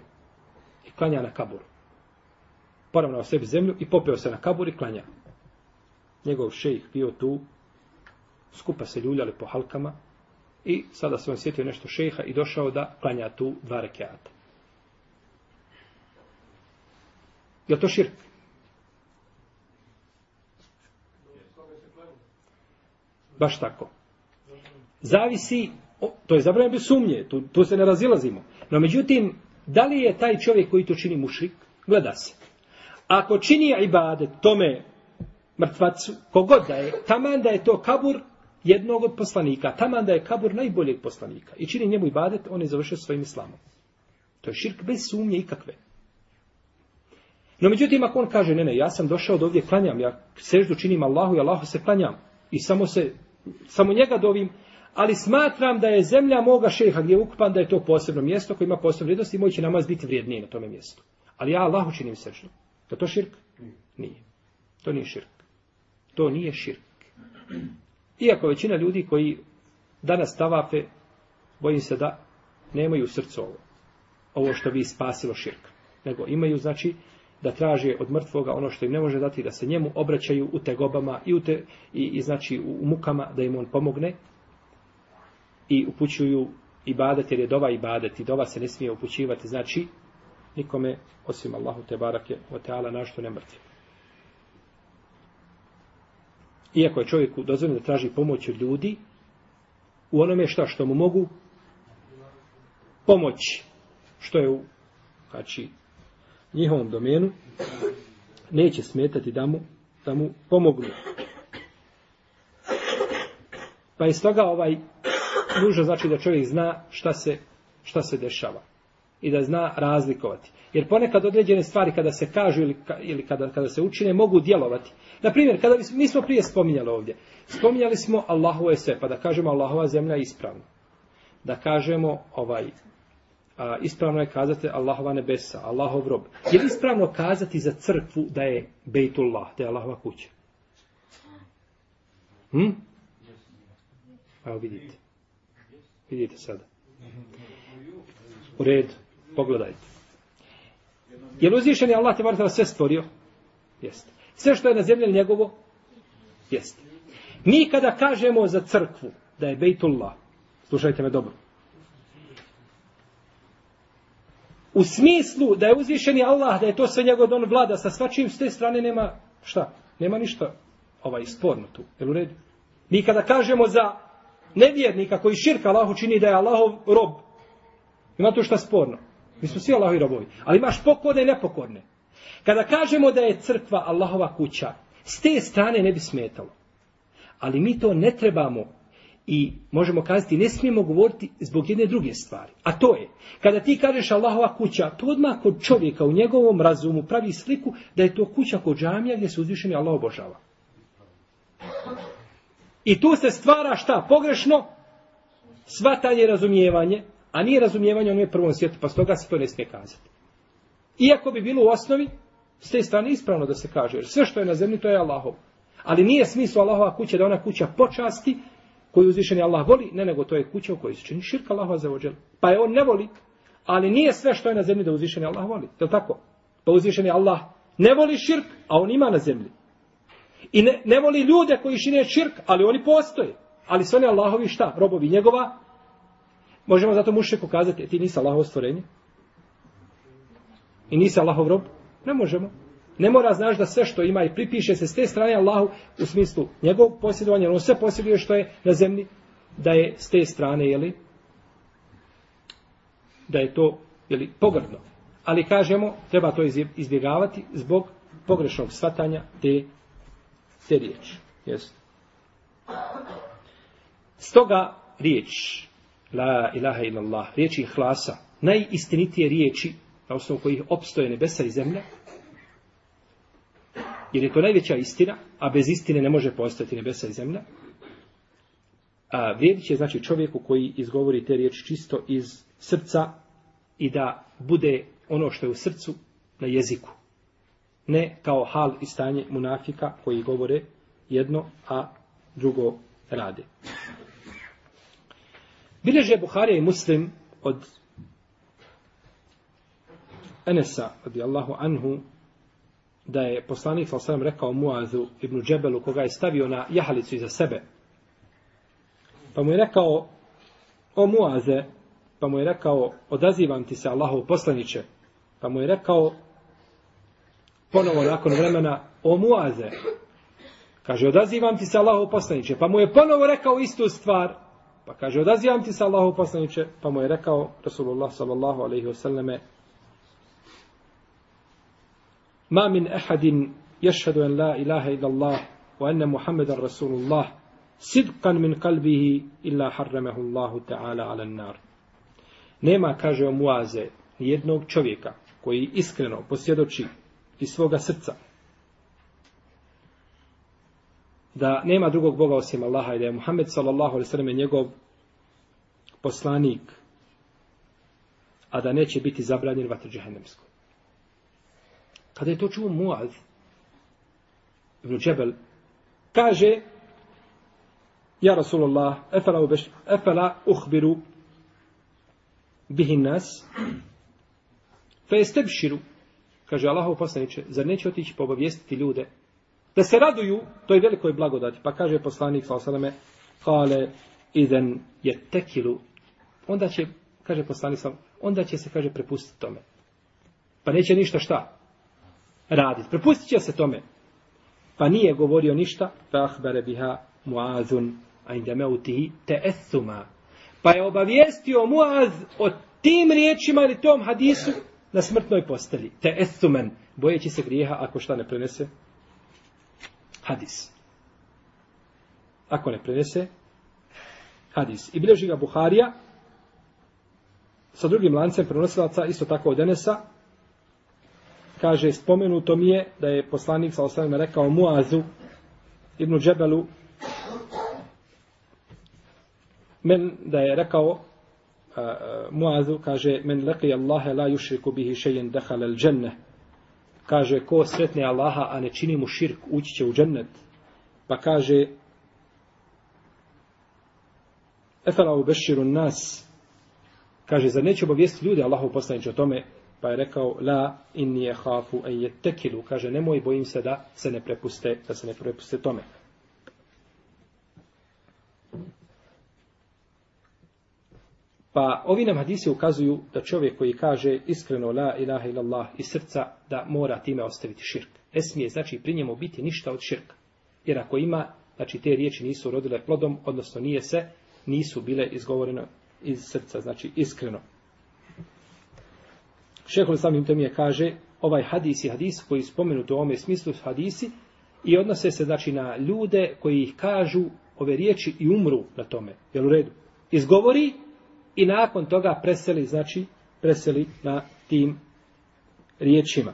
i klanja na kabur. Poravnao sebi zemlju i popeo se na kabur i klanja. Njegov šejh bio tu, skupa se ljuljali po halkama i sada se on sjetio nešto šejha i došao da klanja tu dva rekeata. Je to širk? Baš tako. Zavisi, o, to je zabranjeno bez sumnje, tu, tu se ne razilazimo. No međutim, da li je taj čovjek koji to čini mušrik? Gleda se. Ako čini ibadet tome mrtvacu, kogod da je, taman da je to kabur jednog od poslanika, taman da je kabur najboljeg poslanika i čini njemu ibadet, on je završio svojim islamom. To je širk bez sumnje ikakve. No međutim, ako on kaže, ne, ne, ja sam došao do ovdje, klanjam, ja seždu činim Allahu i Allahu se klanjam i samo se, samo njega dovim, ali smatram da je zemlja moga šeha gdje je ukupan da je to posebno mjesto koje ima posebnu vrijednost i moj će namaz biti vrijedniji na tome mjestu. Ali ja Allahu činim seždu. Da to širk? Nije. To nije širk. To nije širk. Iako većina ljudi koji danas tavafe, bojim se da nemaju srce ovo. Ovo što bi spasilo širk. Nego imaju, znači, da traže od mrtvoga ono što im ne može dati, da se njemu obraćaju u tegobama i, u te, i, i znači u mukama da im on pomogne, i upućuju ibadet, jer je dova ibadet i dova se ne smije upućivati, znači nikome osim Allahu te barake o teala našto ne mrti. Iako je čovjeku dozvoljeno da traži pomoć od ljudi, u onome šta što mu mogu pomoć, što je u znači, njihovom domenu, neće smetati da mu, da mu pomognu. Pa iz toga ovaj nužno znači da čovjek zna šta se, šta se dešava. I da zna razlikovati. Jer ponekad određene stvari kada se kažu ili, ili kada, kada se učine mogu djelovati. Na primjer, kada mi smo prije spominjali ovdje. Spominjali smo Allahu je sve, pa da kažemo Allahova zemlja je ispravna. Da kažemo ovaj, a, ispravno je kazati Allahova nebesa, Allahov rob. Je li ispravno kazati za crkvu da je Bejtullah, da je Allahova kuća? Hm? Evo vidite. Vidite sada. U red, pogledajte. Je li uzvišen je Allah te sve stvorio? Jeste. Sve što je na zemlji njegovo? Jeste. Mi kada kažemo za crkvu da je Bejtullah, slušajte me dobro, u smislu da je uzvišen je Allah, da je to sve njegov don vlada, sa svačim s te strane nema, šta? Nema ništa ovaj sporno tu. Je u redu? Mi kada kažemo za nevjernika koji širka Allahu čini da je Allahov rob. Ima to šta sporno. Mi smo svi Allahovi robovi. Ali imaš pokorne i nepokorne. Kada kažemo da je crkva Allahova kuća, s te strane ne bi smetalo. Ali mi to ne trebamo i možemo kazati, ne smijemo govoriti zbog jedne druge stvari. A to je, kada ti kažeš Allahova kuća, to odmah kod čovjeka u njegovom razumu pravi sliku da je to kuća kod džamija gdje se uzvišeni Allah obožava. I tu se stvara šta? Pogrešno svatanje razumijevanje, a nije razumijevanje onome prvom svijetu, pa stoga se to ne smije kazati. Iako bi bilo u osnovi S te strane ispravno da se kaže, jer sve što je na zemlji to je Allahov. Ali nije smisla Allahova kuća da ona kuća počasti koju uzvišeni Allah voli, ne nego to je kuća u kojoj se čini širka Allahova za ođel. Pa je on ne voli, ali nije sve što je na zemlji da uzvišeni Allah voli. Je li tako? Pa uzvišeni Allah ne voli širk, a on ima na zemlji. I ne, ne voli ljude koji čine širk, ali oni postoje. Ali su oni Allahovi šta? Robovi njegova. Možemo zato mušiku kazati, e, ti nisi Allahov stvorenje? I nisi Allahov rob? Ne možemo. Ne mora znaš da sve što ima i pripiše se s te strane Allahu u smislu njegovog posjedovanja, on sve posjeduje što je na zemlji, da je s te strane, jeli, da je to, jeli, pogrdno. Ali kažemo, treba to izbjegavati zbog pogrešnog svatanja te, te riječi. Jesu. Stoga riječ, la ilaha illallah, riječi hlasa, najistinitije riječi na osnovu kojih opstoje nebesa i zemlja, jer je to najveća istina, a bez istine ne može postati nebesa i zemlja. A vrijedit će znači čovjeku koji izgovori te riječi čisto iz srca i da bude ono što je u srcu na jeziku. Ne kao hal i stanje munafika koji govore jedno, a drugo rade. Bileže Buharija i Muslim od Enesa, radijallahu anhu, da je poslanik sa osam rekao Muazu ibn Džebelu, koga je stavio na jahalicu iza sebe. Pa mu je rekao, o Muaze, pa mu je rekao, odazivam ti se Allahov poslaniće. Pa mu je rekao, ponovo nakon vremena, o Muaze, kaže, odazivam ti se Allahov poslaniće. Pa mu je ponovo rekao istu stvar, Pa kaže, odazivam ti se Allahu poslaniče, pa mu je rekao Rasulullah sallallahu alaihi wasallame Ma min ehadin ješhedu en la ilaha ila Allah wa enne Muhammedan Rasulullah sidkan min kalbihi illa harramehu Allahu ta'ala ala nar. Nema, kaže o muaze, jednog čovjeka koji iskreno posjedoči iz svoga srca da nema drugog Boga osim Allaha i da je Muhammed sallallahu alaihi sallam njegov poslanik a da neće biti zabranjen vatr džehennemskoj. Kada je to čuo Muaz, ibn Džebel, kaže, Ja Rasulullah, efela, ubeš, efela uhbiru bihin nas, fe je kaže Allahov poslaniče, zar neće otići pobavijestiti ljude, da se raduju toj velikoj blagodati. Pa kaže poslanik, sa osaleme, kale, izen je tekilu, onda će, kaže poslanik, onda će se, kaže, prepustiti tome. Pa neće ništa šta? raditi. Prepustit će se tome. Pa nije govorio ništa, fa ahbere biha muazun, a inda meutihi te esuma. Pa je obavijestio muaz o tim riječima ili tom hadisu na smrtnoj posteli. Te esumen, bojeći se grijeha ako šta ne prenese hadis. Ako ne prenese hadis. I bilježi ga Buharija sa drugim lancem prenosilaca, isto tako od Enesa, kaže, spomenuto mi je da je poslanik sa osnovima rekao Muazu ibn Džebelu men da je rekao uh, uh Muazu, kaže men leki Allahe la yushriku bihi šejen dehal al dženne kaže, ko sretne Allaha a ne čini mu širk, ući će u džennet pa kaže efela u beširu nas kaže, za neće obavijesti ljudi Allahu poslanić o tome Pa je rekao, la inni je hafu en je tekilu. Kaže, nemoj, bojim se da se ne prepuste, da se ne prepuste tome. Pa ovi nam hadisi ukazuju da čovjek koji kaže iskreno la ilaha illallah iz srca da mora time ostaviti širk. Ne smije znači pri njemu biti ništa od širka. Jer ako ima, znači te riječi nisu rodile plodom, odnosno nije se, nisu bile izgovorene iz srca, znači iskreno. Šehol samim tem je kaže, ovaj hadis i hadis koji je spomenut u ovome smislu hadisi i odnose se znači na ljude koji ih kažu ove riječi i umru na tome. Jel u redu? Izgovori i nakon toga preseli, znači preseli na tim riječima.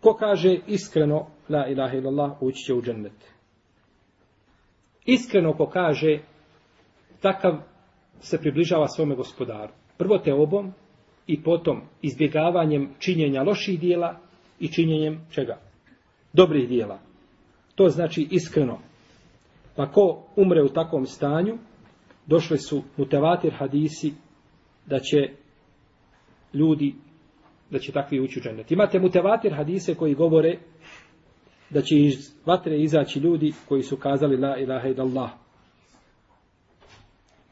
Ko kaže iskreno la ilaha illallah ući će u džennet iskreno ko kaže takav se približava svome gospodaru. Prvo te obom i potom izbjegavanjem činjenja loših dijela i činjenjem čega? Dobrih dijela. To znači iskreno. Pa ko umre u takvom stanju, došli su mutevatir hadisi da će ljudi, da će takvi ući u džennet. Imate mutevatir hadise koji govore da će iz vatre izaći ljudi koji su kazali la ilaha illallah.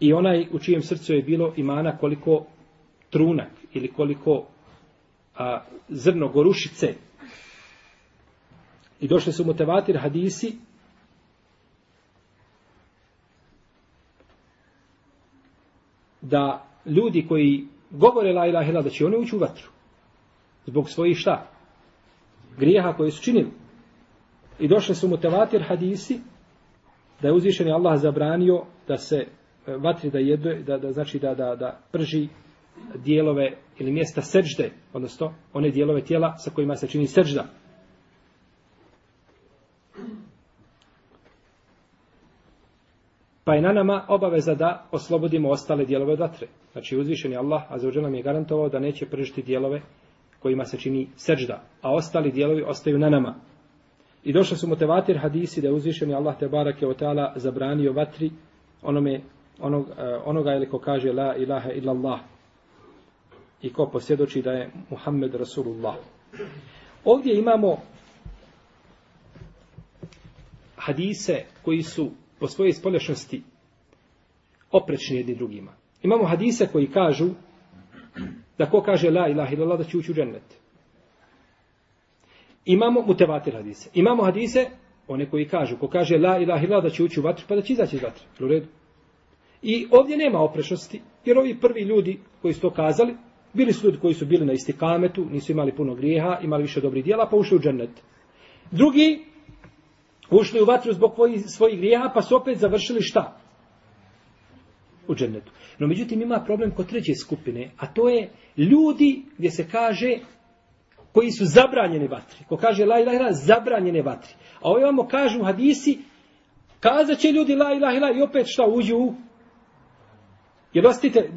I onaj u čijem srcu je bilo imana koliko trunak ili koliko a, zrno gorušice. I došli su mutevatir hadisi da ljudi koji govore la ilaha ila da će oni ući u vatru. Zbog svojih šta? Grijeha koje su činili. I došli su mutevatir hadisi da je uzvišeni Allah zabranio da se e, vatri da jedu, da, da znači da, da, da prži dijelove ili mjesta seđde, odnosno one dijelove tijela sa kojima se čini seđda. Pa je na nama obaveza da oslobodimo ostale dijelove od vatre. Znači uzvišeni Allah, a za nam je garantovao da neće pržiti dijelove kojima se čini seđda, a ostali dijelovi ostaju na nama. I došli su motivatir hadisi da je uzvišeni Allah te barake o ta'ala zabranio vatri onome, onog, e, onoga ili ko kaže la ilaha illallah i ko posjedoči da je Muhammed Rasulullah. Ovdje imamo hadise koji su po svojoj spolješnosti oprečni jedni drugima. Imamo hadise koji kažu da ko kaže la ilaha illallah da će ući u džennet. Imamo mutevatir hadise. Imamo hadise, one koji kažu, ko kaže la ilaha illallah da će ući u vatru, pa da će izaći iz vatre. U redu. I ovdje nema oprešnosti, jer ovi prvi ljudi koji su to kazali, bili su ljudi koji su bili na istikametu, nisu imali puno grijeha, imali više dobrih dijela, pa ušli u džennet. Drugi, ušli u vatru zbog svojih grijeha, pa su opet završili šta? U džennetu. No, međutim, ima problem kod treće skupine, a to je ljudi gdje se kaže koji su zabranjeni vatri. Ko kaže la ilaha ilaha, zabranjene vatri. A ovo imamo kažu hadisi, kazat će ljudi la ilaha ilaha i opet šta uđu u... Jer ostite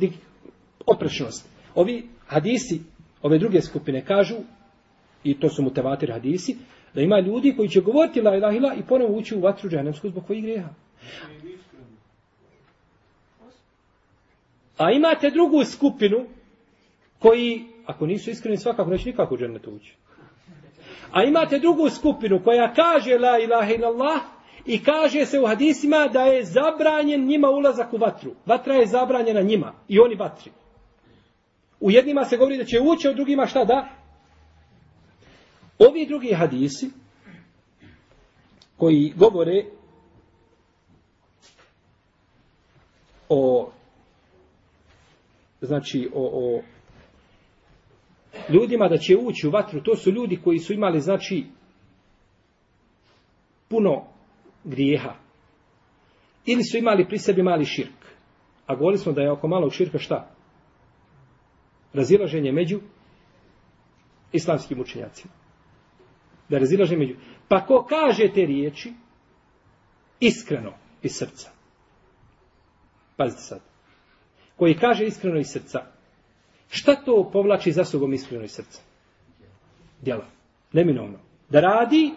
oprešnost. Ovi hadisi, ove druge skupine kažu, i to su mutevatir hadisi, da ima ljudi koji će govoriti la ilaha ila i ponovo ući u vatru džanemsku zbog kojih greha. A imate drugu skupinu koji ako nisu iskreni, svakako neće nikako u džennet ući. A imate drugu skupinu koja kaže la ilaha illallah i kaže se u hadisima da je zabranjen njima ulazak u vatru. Vatra je zabranjena njima i oni vatri. U jednima se govori da će ući, u drugima šta da? Ovi drugi hadisi koji govore o znači o, o ljudima da će ući u vatru, to su ljudi koji su imali, znači, puno grijeha. Ili su imali pri sebi mali širk. A govorili smo da je oko malog širka šta? Razilaženje među islamskim učenjacima. Da razilaže među... Pa ko kaže te riječi, iskreno iz srca. Pazite sad. Koji kaže iskreno iz srca, Šta to povlači za sobom iskreno iz srca? Djela. Neminovno. Da radi,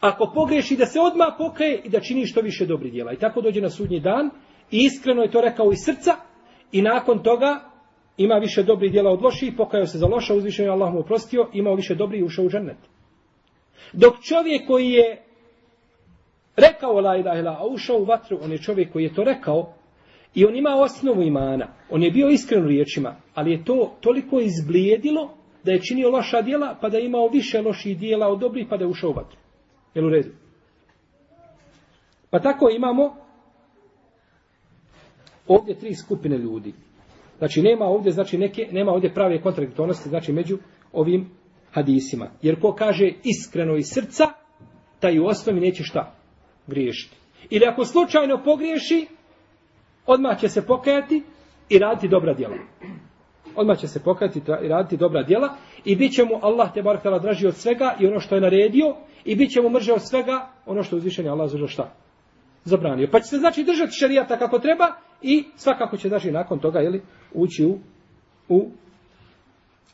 ako pogreši, da se odmah pokaje i da čini što više dobri djela. I tako dođe na sudnji dan i iskreno je to rekao iz srca i nakon toga ima više dobrih djela od loših, pokajao se za loša, uzvišen je Allah mu oprostio, imao više dobrih i ušao u džennet. Dok čovjek koji je rekao la ilaha ila, a ušao u vatru, on je čovjek koji je to rekao, I on ima osnovu imana. On je bio iskren u riječima, ali je to toliko izblijedilo da je činio loša dijela, pa da je imao više loših dijela od dobrih, pa da je ušao u vatru. Jel u redu? Pa tako imamo ovdje tri skupine ljudi. Znači nema ovdje, znači neke, nema ovdje prave kontradiktornosti, znači među ovim hadisima. Jer ko kaže iskreno iz srca, taj u osnovi neće šta? Griješiti. Ili ako slučajno pogriješi, odmah će se pokajati i raditi dobra djela. Odmah će se pokajati i raditi dobra djela i bit će mu Allah te barak tala draži od svega i ono što je naredio i bit će mu mrže od svega ono što je uzvišen je Allah za šta? Zabranio. Pa će se znači držati šarijata kako treba i svakako će znači nakon toga jeli, ući u, u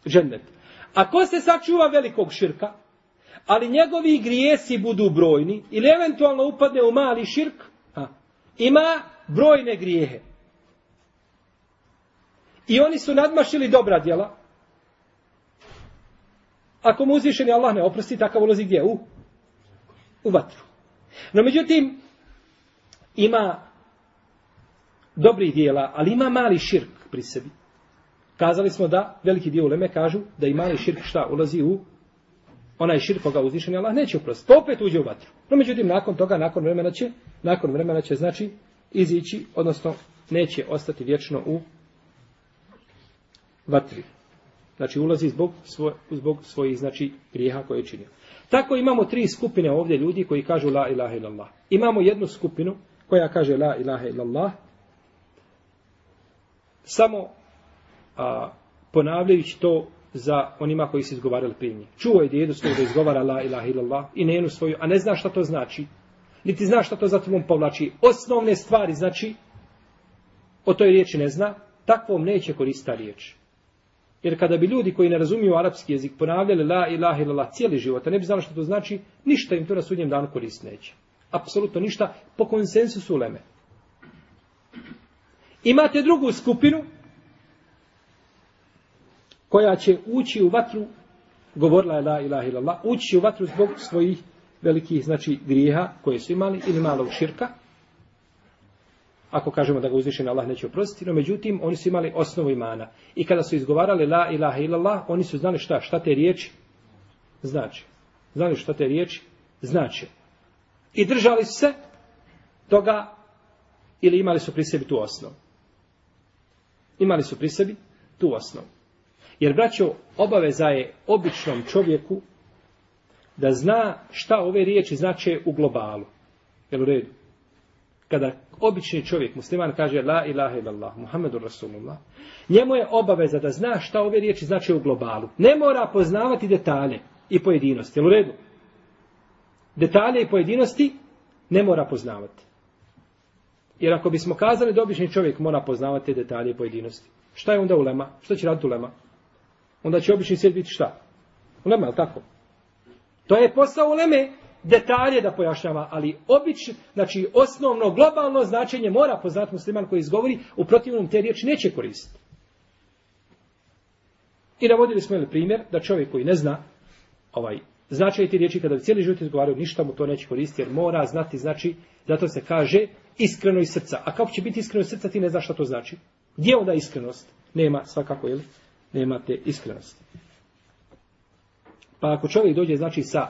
džennet. Ako se sačuva velikog širka, ali njegovi grijesi budu brojni ili eventualno upadne u mali širk, ha, ima brojne grijehe. I oni su nadmašili dobra djela. Ako mu uzvišeni Allah ne oprosti, takav ulazi gdje? U, u vatru. No međutim, ima dobrih dijela, ali ima mali širk pri sebi. Kazali smo da veliki dio uleme kažu da i mali širk šta ulazi u onaj širk koga uzvišeni Allah neće oprostiti. Pa opet uđe u vatru. No međutim, nakon toga, nakon vremena će, nakon vremena će znači izići, odnosno neće ostati vječno u vatri. Znači ulazi zbog, svoj, zbog svojih znači grijeha koje je činio. Tako imamo tri skupine ovdje ljudi koji kažu la ilaha illallah. Imamo jednu skupinu koja kaže la ilaha illallah samo a, ponavljajući to za onima koji se izgovarali prije njih. Čuo je djedu svoju da izgovara la ilaha illallah i nenu svoju, a ne zna šta to znači. Niti zna šta to za tobom povlači. Osnovne stvari znači, o toj riječi ne zna, takvom neće korista riječ. Jer kada bi ljudi koji ne razumiju arapski jezik ponavljali la ilaha illallah cijeli život, a ne bi znali što to znači, ništa im to na sudnjem danu korist neće. Apsolutno ništa po konsensusu uleme. Imate drugu skupinu koja će ući u vatru, govorila je la ilaha illallah, ući u vatru zbog svojih velikih znači grijeha koje su imali ili malog širka. Ako kažemo da ga uzvišen Allah neće oprostiti, no međutim oni su imali osnovu imana. I kada su izgovarali la ilaha illallah, oni su znali šta, šta te riječi znači. Znali šta te riječi znači. I držali su se toga ili imali su pri sebi tu osnovu. Imali su pri sebi tu osnovu. Jer, braćo, obaveza je običnom čovjeku da zna šta ove riječi znače u globalu. Jel u redu? Kada obični čovjek, musliman, kaže la ilaha illallah, Muhammedu Rasulullah, njemu je obaveza da zna šta ove riječi znače u globalu. Ne mora poznavati detalje i pojedinosti. Jel u redu? Detalje i pojedinosti ne mora poznavati. Jer ako bismo kazali da obični čovjek mora poznavati detalje i pojedinosti, šta je onda ulema? Šta će raditi ulema? Onda će obični svijet biti šta? Ulema, je tako? To je posao uleme detalje da pojašnjava, ali obično, znači osnovno globalno značenje mora poznat musliman koji izgovori, u protivnom te riječi neće koristiti. I navodili smo ili primjer da čovjek koji ne zna ovaj značaj ti riječi kada bi cijeli život izgovaraju, ništa mu to neće koristiti jer mora znati, znači, zato se kaže iskreno iz srca. A kako će biti iskreno iz srca, ti ne znaš šta to znači. Gdje onda iskrenost? Nema svakako, ili? Nema te iskrenosti. Pa ako čovjek dođe, znači, sa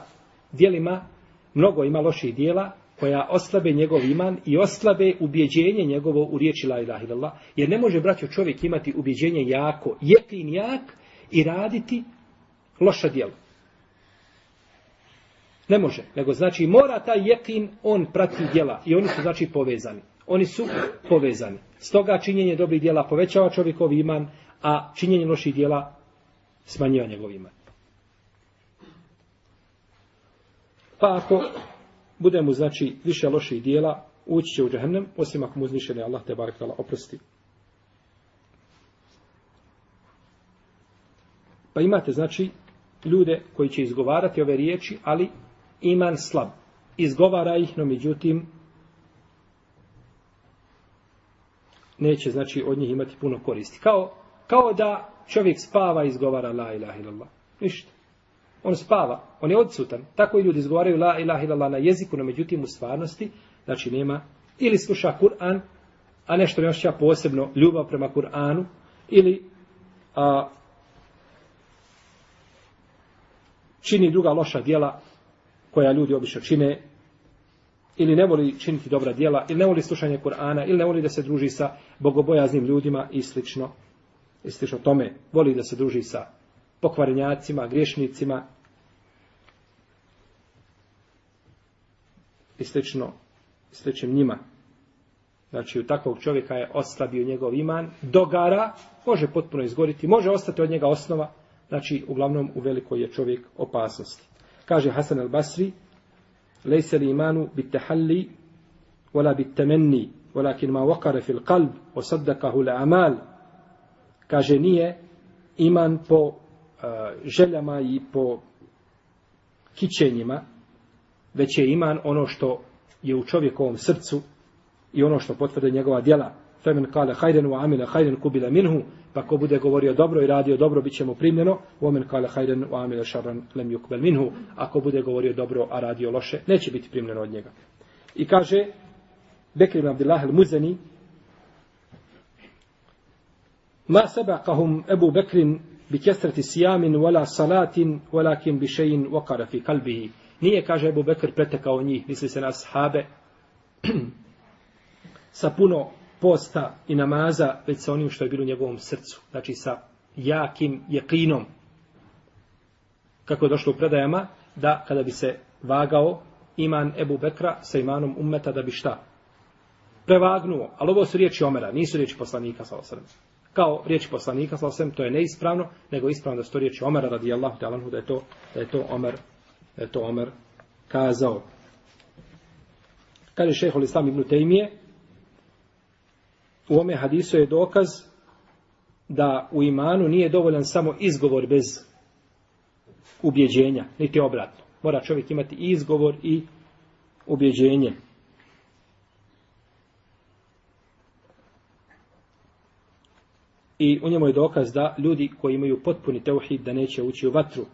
dijelima, mnogo ima loših dijela, koja oslabe njegov iman i oslabe ubjeđenje njegovo u riječi la ilaha illallah. Jer ne može, braćo, čovjek imati ubjeđenje jako, jekin jak i raditi loša dijela. Ne može, nego znači mora taj jekin, on prati djela i oni su znači povezani. Oni su povezani. Stoga činjenje dobrih djela povećava čovjekov iman, a činjenje loših djela smanjiva njegov iman. Pa ako budemo znači više loših djela, ući će u džahnem, osim ako mu uzvišeni Allah te barek oprosti. Pa imate znači ljude koji će izgovarati ove riječi, ali iman slab. Izgovara ih, no međutim, neće, znači, od njih imati puno koristi. Kao, kao da čovjek spava i izgovara la ilaha illallah. Ništa. On spava, on je odsutan. Tako i ljudi izgovaraju la ilaha illallah na jeziku, no međutim u stvarnosti, znači nema, ili sluša Kur'an, a nešto ne ošća posebno ljubav prema Kur'anu, ili a, čini druga loša dijela koja ljudi obično čine, ili ne voli činiti dobra djela, ili ne voli slušanje Kur'ana, ili ne voli da se druži sa bogobojaznim ljudima i slično i slično tome, voli da se druži sa pokvarenjacima, griješnicima? I slično, sličim njima. Znači, u takvog čovjeka je oslabio njegov iman, dogara, može potpuno izgoriti, može ostati od njega osnova, znači, uglavnom, u velikoj je čovjek opasnosti. Kaže Hasan al-Basri, lejse li imanu bit tehalli, wala bit temenni, walakin ma wakare fil kalb, osaddakahu le amal, kaže nije iman po uh, željama i po kićenjima, već je iman ono što je u čovjekovom srcu i ono što potvrde njegova djela. Femen kale hajden wa amila hajden kubila minhu, pa ko bude govorio dobro i radio dobro, bit će mu primljeno. Omen kale hajden wa amila šaran lem yukbel minhu, ako bude govorio dobro, a radio loše, neće biti primljeno od njega. I kaže, Bekir ibn Abdillah al-Muzani, ما سبقهم أبو بكر بكثرة صيام ولا صلاة ولكن بشيء وقر في قلبه nije, kaže Ebu Bekr, pretekao njih, misli se na sahabe, sa puno posta i namaza, već sa onim što je bilo u njegovom srcu. Znači sa jakim jekinom. Kako je došlo u predajama, da kada bi se vagao iman Ebu Bekra sa imanom ummeta, da bi šta? Prevagnuo. Ali ovo su riječi Omera, nisu riječi poslanika, sa osrem kao riječ poslanika, sa to je neispravno, nego ispravno da su to riječi Omara radijallahu ta'ala da je to da je to Omer da je to Omer kazao. Kaže šejh Islam ibn Taymije u ome hadisu je dokaz da u imanu nije dovoljan samo izgovor bez ubjeđenja, niti obratno. Mora čovjek imati i izgovor i ubjeđenje. I u njemu je dokaz da ljudi koji imaju potpuni teuhid da neće ući u vatru.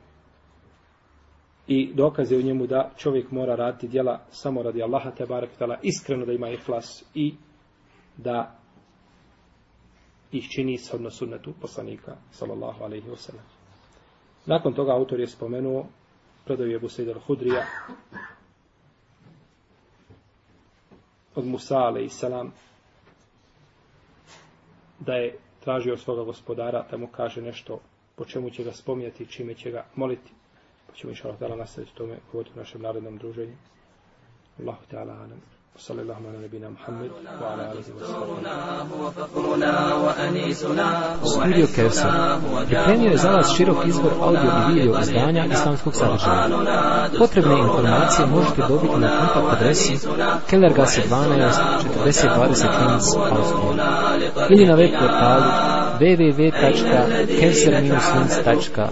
I dokaz je u njemu da čovjek mora raditi djela samo radi Allaha te barek tala iskreno da ima ihlas i da ih čini shodno sunnetu poslanika sallallahu alaihi wasallam. Nakon toga autor je spomenuo predaju Ebu Sejid al-Hudrija od Musa alaihi salam da je traži od svoga gospodara da mu kaže nešto po čemu će ga spominjati, čime će ga moliti. Pa ćemo inša Allah nastaviti tome govoriti u našem narodnom druženju. Allahu Teala anam. وصلى الله على نبينا محمد وعلى اله وصحبه Studio Kevser pripremio je za vas širok izbor audio i video izdanja islamskog sadržaja. Potrebne informacije možete dobiti na kontakt adresi Kellergasse 12 4020 Linz, Austrija ili na web portalu www.kevser-linz.com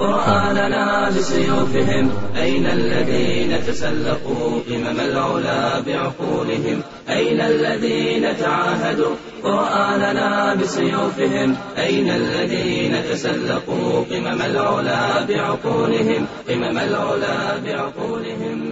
أين الذين تسلقوا؟ قمم العلا بعقولهم أين الذين تعاهدوا قرآننا بسيوفهم أين الذين تسلقوا؟ قمم العلا بعقولهم قمم العلا بعقولهم.